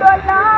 তোলা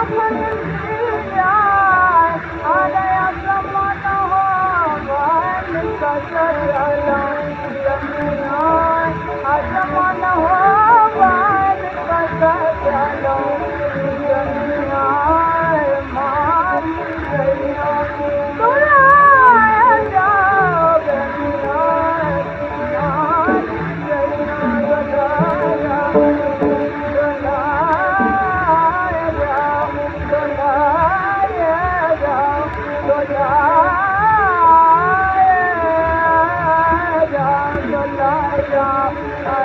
Não, não, não.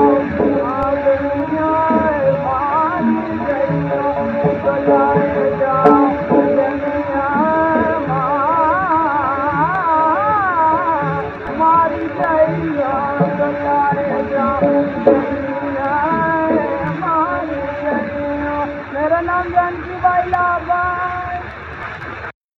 माण्हू मारींद मारी चई मारी